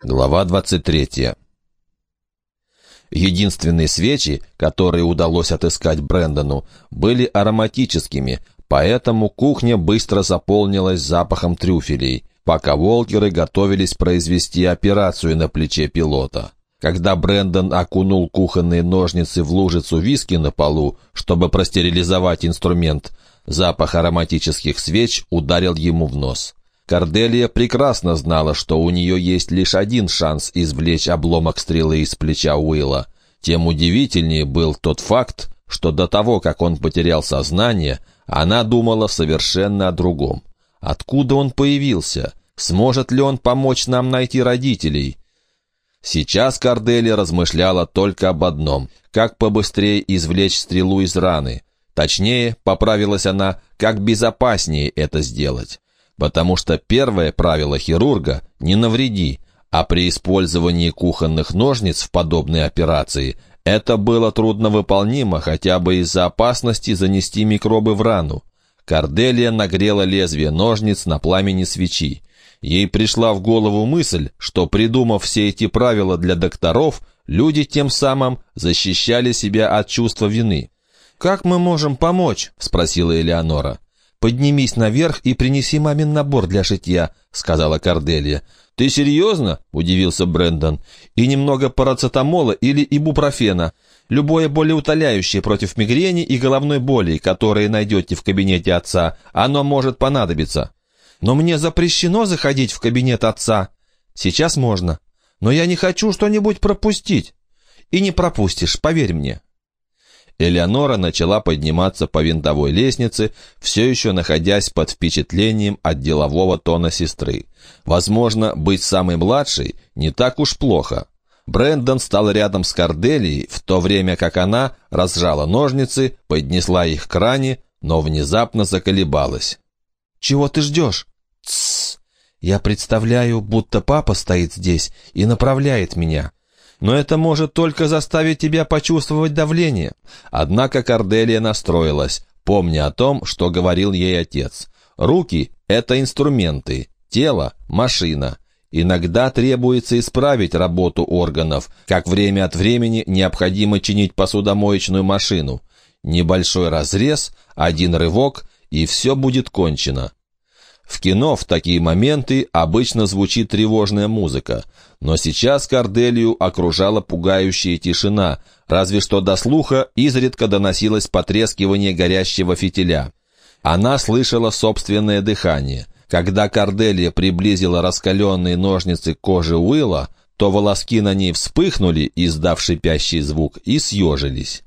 Глава 23 Единственные свечи, которые удалось отыскать Брэндону, были ароматическими, поэтому кухня быстро заполнилась запахом трюфелей, пока волкеры готовились произвести операцию на плече пилота. Когда Брэндон окунул кухонные ножницы в лужицу виски на полу, чтобы простерилизовать инструмент, запах ароматических свеч ударил ему в нос. Корделия прекрасно знала, что у нее есть лишь один шанс извлечь обломок стрелы из плеча Уилла. Тем удивительнее был тот факт, что до того, как он потерял сознание, она думала совершенно о другом. Откуда он появился? Сможет ли он помочь нам найти родителей? Сейчас Корделия размышляла только об одном — как побыстрее извлечь стрелу из раны. Точнее, поправилась она, как безопаснее это сделать потому что первое правило хирурга – не навреди, а при использовании кухонных ножниц в подобной операции это было трудновыполнимо хотя бы из-за опасности занести микробы в рану. Корделия нагрела лезвие ножниц на пламени свечи. Ей пришла в голову мысль, что, придумав все эти правила для докторов, люди тем самым защищали себя от чувства вины. «Как мы можем помочь?» — спросила Элеонора. «Поднимись наверх и принеси мамин набор для шитья», — сказала Корделия. «Ты серьезно?» — удивился Брэндон. «И немного парацетамола или ибупрофена. Любое болеутоляющее против мигрени и головной боли, которые найдете в кабинете отца, оно может понадобиться». «Но мне запрещено заходить в кабинет отца». «Сейчас можно. Но я не хочу что-нибудь пропустить». «И не пропустишь, поверь мне». Элеонора начала подниматься по винтовой лестнице, все еще находясь под впечатлением от делового тона сестры. Возможно, быть самой младшей не так уж плохо. Брэндон стал рядом с Корделией, в то время как она разжала ножницы, поднесла их к ране, но внезапно заколебалась. «Чего ты ждешь?» «Тссс! Я представляю, будто папа стоит здесь и направляет меня но это может только заставить тебя почувствовать давление. Однако Корделия настроилась, помня о том, что говорил ей отец. Руки — это инструменты, тело — машина. Иногда требуется исправить работу органов, как время от времени необходимо чинить посудомоечную машину. Небольшой разрез, один рывок, и все будет кончено. В кино в такие моменты обычно звучит тревожная музыка, но сейчас Корделию окружала пугающая тишина, разве что до слуха изредка доносилось потрескивание горящего фитиля. Она слышала собственное дыхание. Когда Корделия приблизила раскаленные ножницы к коже Уилла, то волоски на ней вспыхнули, издав шипящий звук, и съежились.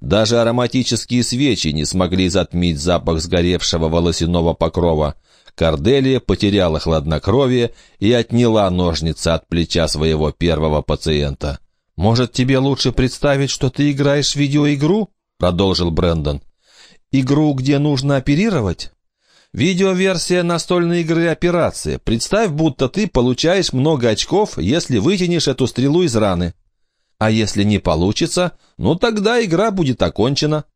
Даже ароматические свечи не смогли затмить запах сгоревшего волосяного покрова. Корделия потеряла хладнокровие и отняла ножницы от плеча своего первого пациента. «Может, тебе лучше представить, что ты играешь в видеоигру?» — продолжил Брэндон. «Игру, где нужно оперировать?» «Видеоверсия настольной игры «Операция». Представь, будто ты получаешь много очков, если вытянешь эту стрелу из раны. А если не получится, ну тогда игра будет окончена».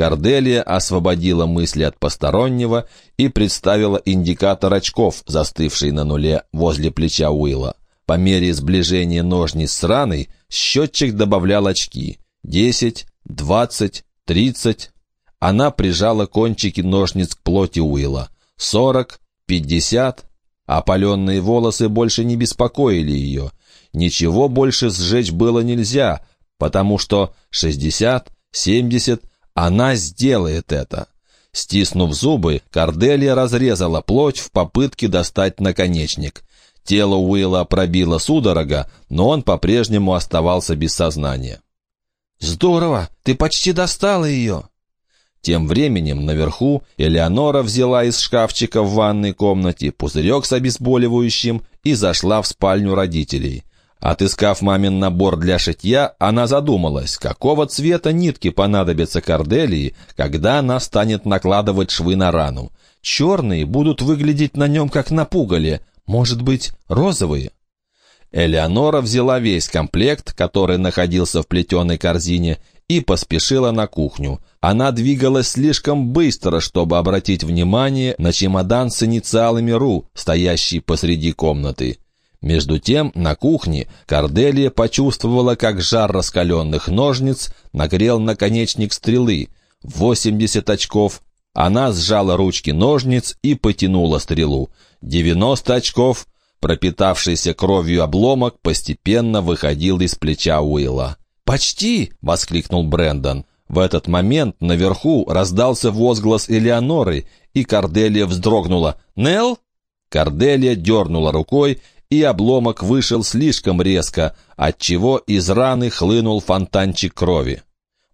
Корделия освободила мысли от постороннего и представила индикатор очков, застывший на нуле возле плеча Уилла. По мере сближения ножниц с раной счетчик добавлял очки. Десять, двадцать, тридцать. Она прижала кончики ножниц к плоти Уилла. Сорок, пятьдесят. Опаленные волосы больше не беспокоили ее. Ничего больше сжечь было нельзя, потому что шестьдесят, семьдесят, она сделает это. Стиснув зубы, Корделия разрезала плоть в попытке достать наконечник. Тело Уилла пробило судорога, но он по-прежнему оставался без сознания. «Здорово! Ты почти достала ее!» Тем временем наверху Элеонора взяла из шкафчика в ванной комнате пузырек с обезболивающим и зашла в спальню родителей. Отыскав мамин набор для шитья, она задумалась, какого цвета нитки понадобятся Корделии, когда она станет накладывать швы на рану. Черные будут выглядеть на нем как на пугале, может быть, розовые? Элеонора взяла весь комплект, который находился в плетеной корзине, и поспешила на кухню. Она двигалась слишком быстро, чтобы обратить внимание на чемодан с инициалами «РУ», стоящий посреди комнаты. Между тем, на кухне Корделия почувствовала, как жар раскаленных ножниц нагрел наконечник стрелы. 80 очков. Она сжала ручки ножниц и потянула стрелу. 90 очков. Пропитавшийся кровью обломок постепенно выходил из плеча Уилла. «Почти!» — воскликнул Брендон. В этот момент наверху раздался возглас Элеоноры, и Корделия вздрогнула. «Нелл?» Корделия дернула рукой, и обломок вышел слишком резко, отчего из раны хлынул фонтанчик крови.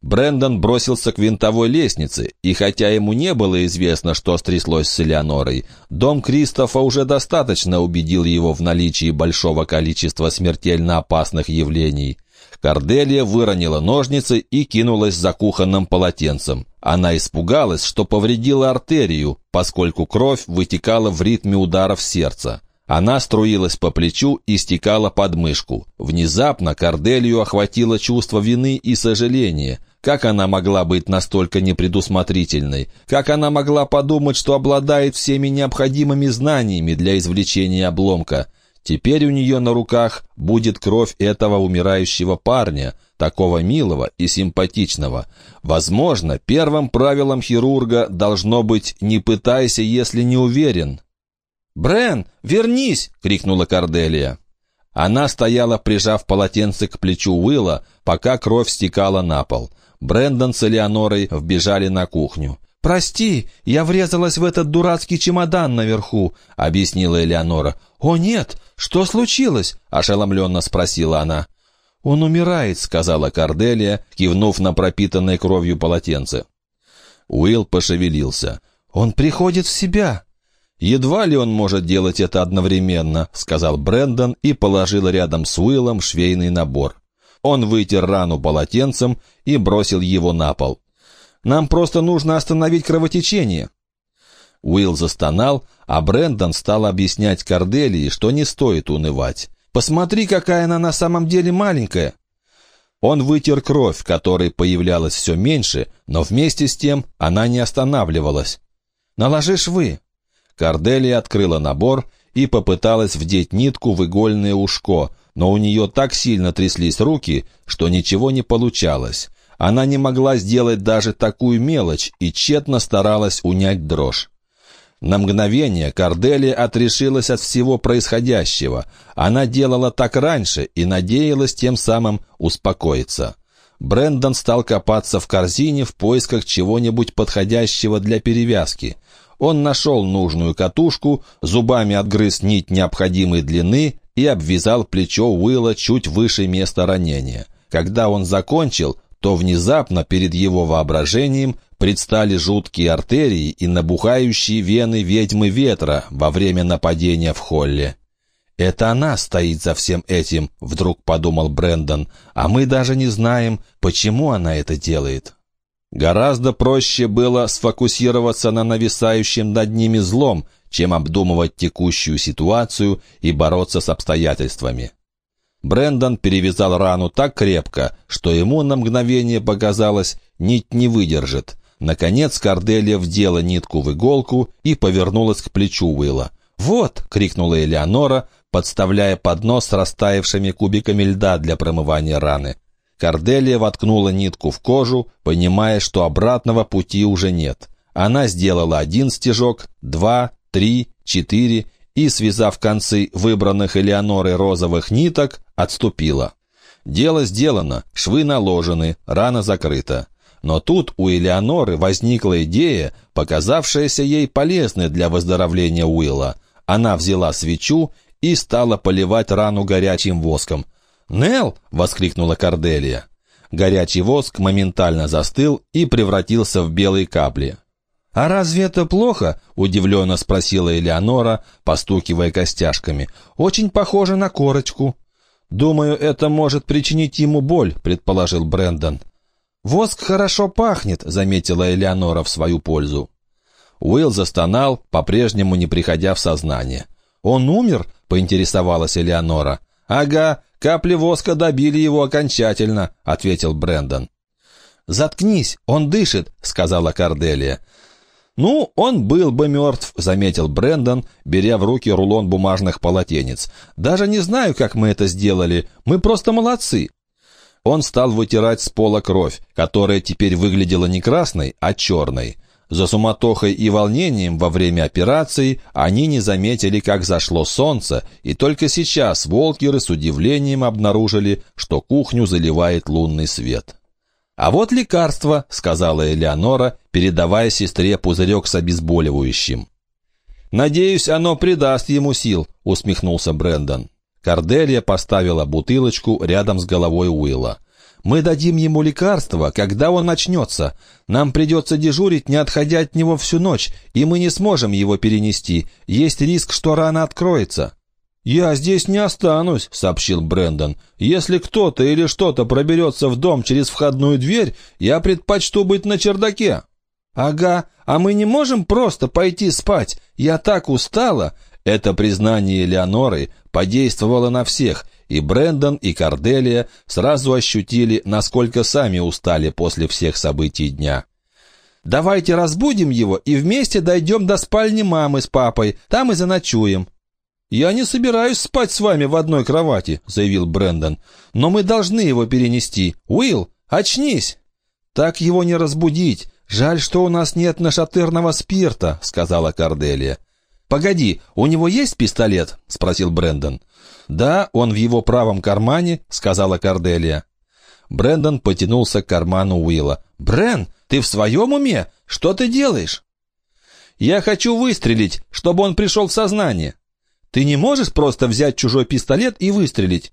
Брендон бросился к винтовой лестнице, и хотя ему не было известно, что стряслось с Элеонорой, дом Кристофа уже достаточно убедил его в наличии большого количества смертельно опасных явлений. Корделия выронила ножницы и кинулась за кухонным полотенцем. Она испугалась, что повредила артерию, поскольку кровь вытекала в ритме ударов сердца. Она струилась по плечу и стекала под мышку. Внезапно Корделию охватило чувство вины и сожаления. Как она могла быть настолько непредусмотрительной? Как она могла подумать, что обладает всеми необходимыми знаниями для извлечения обломка? Теперь у нее на руках будет кровь этого умирающего парня, такого милого и симпатичного. Возможно, первым правилом хирурга должно быть «не пытайся, если не уверен». «Брен, вернись!» — крикнула Корделия. Она стояла, прижав полотенце к плечу Уилла, пока кровь стекала на пол. Брэндон с Элеонорой вбежали на кухню. «Прости, я врезалась в этот дурацкий чемодан наверху», — объяснила Элеонора. «О, нет! Что случилось?» — ошеломленно спросила она. «Он умирает», — сказала Корделия, кивнув на пропитанное кровью полотенце. Уилл пошевелился. «Он приходит в себя». «Едва ли он может делать это одновременно», — сказал Брэндон и положил рядом с Уиллом швейный набор. Он вытер рану полотенцем и бросил его на пол. «Нам просто нужно остановить кровотечение». Уилл застонал, а Брэндон стал объяснять Корделии, что не стоит унывать. «Посмотри, какая она на самом деле маленькая!» Он вытер кровь, которой появлялась все меньше, но вместе с тем она не останавливалась. «Наложи швы!» Корделия открыла набор и попыталась вдеть нитку в игольное ушко, но у нее так сильно тряслись руки, что ничего не получалось. Она не могла сделать даже такую мелочь и тщетно старалась унять дрожь. На мгновение Корделия отрешилась от всего происходящего. Она делала так раньше и надеялась тем самым успокоиться. Брендон стал копаться в корзине в поисках чего-нибудь подходящего для перевязки. Он нашел нужную катушку, зубами отгрыз нить необходимой длины и обвязал плечо Уилла чуть выше места ранения. Когда он закончил, то внезапно перед его воображением предстали жуткие артерии и набухающие вены ведьмы ветра во время нападения в холле. «Это она стоит за всем этим», — вдруг подумал Брендон, «а мы даже не знаем, почему она это делает». Гораздо проще было сфокусироваться на нависающем над ними злом, чем обдумывать текущую ситуацию и бороться с обстоятельствами. Брендон перевязал рану так крепко, что ему на мгновение показалось, нить не выдержит. Наконец Корделия вдела нитку в иголку и повернулась к плечу Уилла. «Вот!» — крикнула Элеонора, подставляя поднос с растаявшими кубиками льда для промывания раны. Корделия воткнула нитку в кожу, понимая, что обратного пути уже нет. Она сделала один стежок, два, три, четыре и, связав концы выбранных Элеонорой розовых ниток, отступила. Дело сделано, швы наложены, рана закрыта. Но тут у Элеоноры возникла идея, показавшаяся ей полезной для выздоровления Уилла. Она взяла свечу и стала поливать рану горячим воском. «Нелл!» — воскликнула Корделия. Горячий воск моментально застыл и превратился в белые капли. «А разве это плохо?» — удивленно спросила Элеонора, постукивая костяшками. «Очень похоже на корочку». «Думаю, это может причинить ему боль», — предположил Брэндон. «Воск хорошо пахнет», — заметила Элеонора в свою пользу. Уилл застонал, по-прежнему не приходя в сознание. «Он умер?» — поинтересовалась Элеонора. «Ага, капли воска добили его окончательно», — ответил Брэндон. «Заткнись, он дышит», — сказала Корделия. «Ну, он был бы мертв», — заметил Брэндон, беря в руки рулон бумажных полотенец. «Даже не знаю, как мы это сделали. Мы просто молодцы». Он стал вытирать с пола кровь, которая теперь выглядела не красной, а черной. За суматохой и волнением во время операции они не заметили, как зашло солнце, и только сейчас волкеры с удивлением обнаружили, что кухню заливает лунный свет. «А вот лекарство», — сказала Элеонора, передавая сестре пузырек с обезболивающим. «Надеюсь, оно придаст ему сил», — усмехнулся Брэндон. Корделия поставила бутылочку рядом с головой Уилла. Мы дадим ему лекарство, когда он начнется. Нам придется дежурить, не отходя от него всю ночь, и мы не сможем его перенести. Есть риск, что рана откроется». «Я здесь не останусь», — сообщил Брэндон. «Если кто-то или что-то проберется в дом через входную дверь, я предпочту быть на чердаке». «Ага, а мы не можем просто пойти спать? Я так устала!» Это признание Леоноры подействовало на всех, и Брэндон, и Корделия сразу ощутили, насколько сами устали после всех событий дня. «Давайте разбудим его и вместе дойдем до спальни мамы с папой, там и заночуем». «Я не собираюсь спать с вами в одной кровати», — заявил Брэндон. «Но мы должны его перенести. Уилл, очнись!» «Так его не разбудить. Жаль, что у нас нет нашатырного спирта», — сказала Корделия. «Погоди, у него есть пистолет?» — спросил Брэндон. «Да, он в его правом кармане», — сказала Корделия. Брэндон потянулся к карману Уилла. «Брэн, ты в своем уме? Что ты делаешь?» «Я хочу выстрелить, чтобы он пришел в сознание». «Ты не можешь просто взять чужой пистолет и выстрелить?»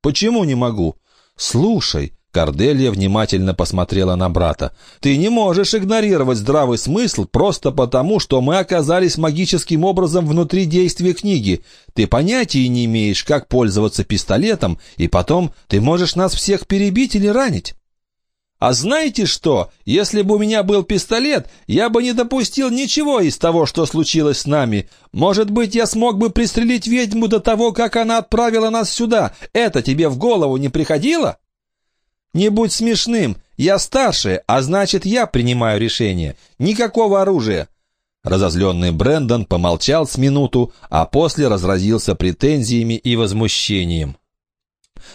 «Почему не могу?» «Слушай, Корделия внимательно посмотрела на брата. «Ты не можешь игнорировать здравый смысл просто потому, что мы оказались магическим образом внутри действия книги. Ты понятия не имеешь, как пользоваться пистолетом, и потом ты можешь нас всех перебить или ранить». «А знаете что? Если бы у меня был пистолет, я бы не допустил ничего из того, что случилось с нами. Может быть, я смог бы пристрелить ведьму до того, как она отправила нас сюда. Это тебе в голову не приходило?» «Не будь смешным! Я старше, а значит, я принимаю решение. Никакого оружия!» Разозленный Брэндон помолчал с минуту, а после разразился претензиями и возмущением.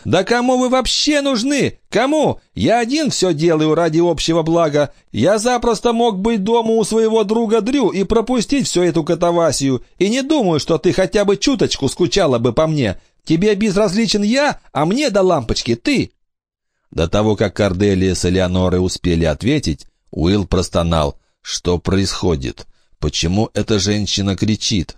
«Да кому вы вообще нужны? Кому? Я один все делаю ради общего блага. Я запросто мог быть дома у своего друга Дрю и пропустить всю эту катавасию. И не думаю, что ты хотя бы чуточку скучала бы по мне. Тебе безразличен я, а мне до лампочки ты. До того, как Корделия с Элеонорой успели ответить, Уилл простонал. «Что происходит? Почему эта женщина кричит?»